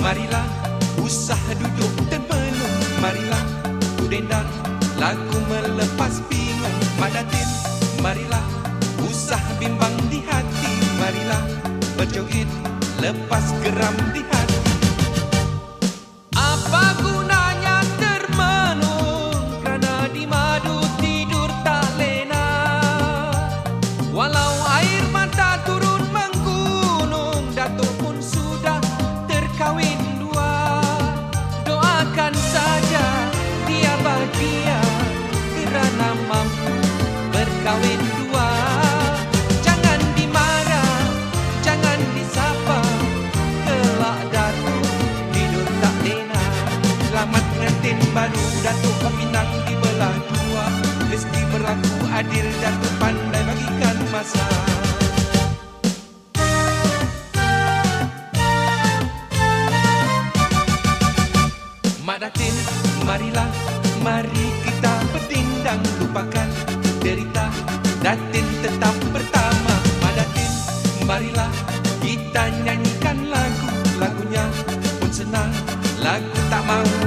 Marilah usah duduk dan penuh. Marilah kudendang lagu melepas bingung Madatin, marilah usah bimbang di hati. Marilah berjoget lepas geram di hati. Berkawin dua. Jangan dimarah, jangan disapa. Kelak Datuk tidur tak lena. Selamat pengantin baru Datuk Peminang di belah dua. Mesti berlaku adil Datuk pandai bagikan masa. Mak Datin, marilah, mari kita bertindang lupakan derita Datin tetap pertama. Mak Datin, marilah kita nyanyikan lagu. Lagunya pun senang, lagu tak mau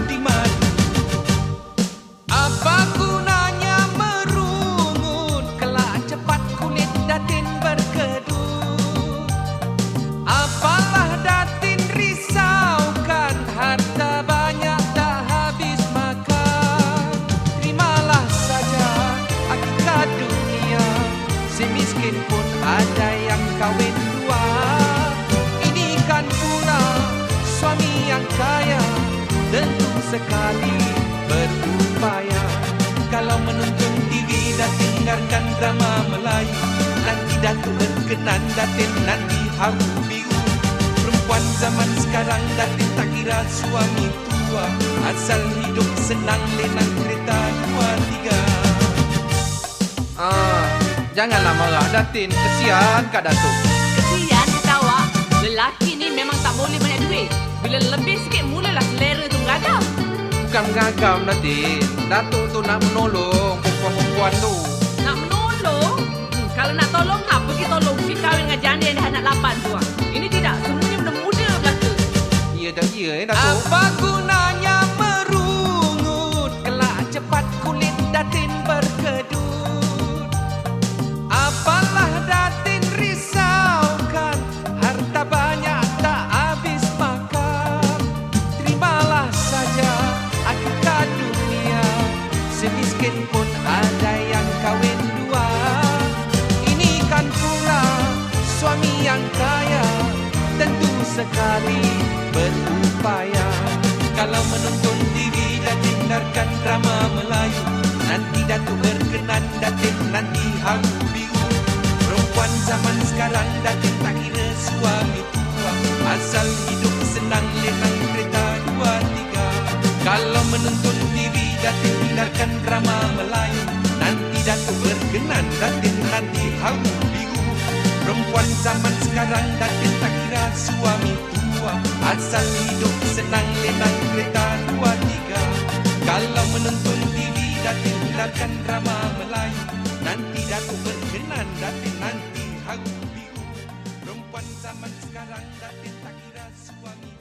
Kalau menonton TV dan dengarkan drama Melayu Nanti Datuk berkenan Datin nanti haru biru Perempuan zaman sekarang Datin tak kira suami tua Asal hidup senang lenang kereta dua tiga Ah, janganlah marah Datin. Kesian Kak Datuk. Kesian kata awak Lelaki ni memang tak boleh banyak mengagam Datin. Datuk tu nak menolong perempuan-perempuan tu. Nak menolong hmm, Kalau nak tolong ha, Pergi tolong Pergi kahwin dengan janda yang dah anak lapan tu ha. Ini tidak Semuanya benda muda belaka Ya dah ya eh Datuk. Apa gunanya Pun ada yang kahwin dua. Ini kan pula suami yang kaya Tentu sekali berupaya. Kalau menonton TV dan dengarkan drama Melayu Nanti Datuk berkenan Datin nanti haru biru. Perempuan zaman sekarang Datin tak kira suami tua. Asal hidup senang lenang kereta Kalau menonton TV Datin dengarkan drama Melayu. Nanti Datuk berkenan Datin nanti haru biru. Perempuan zaman sekarang Datin tak kira suami tua. Asal hidup senang lenang kereta dua tiga. Kalau menonton TV Datin dengarkan drama Melayu. Nanti Datuk berkenan Datin nanti haru biru. Perempuan zaman sekarang Datin tak kira suami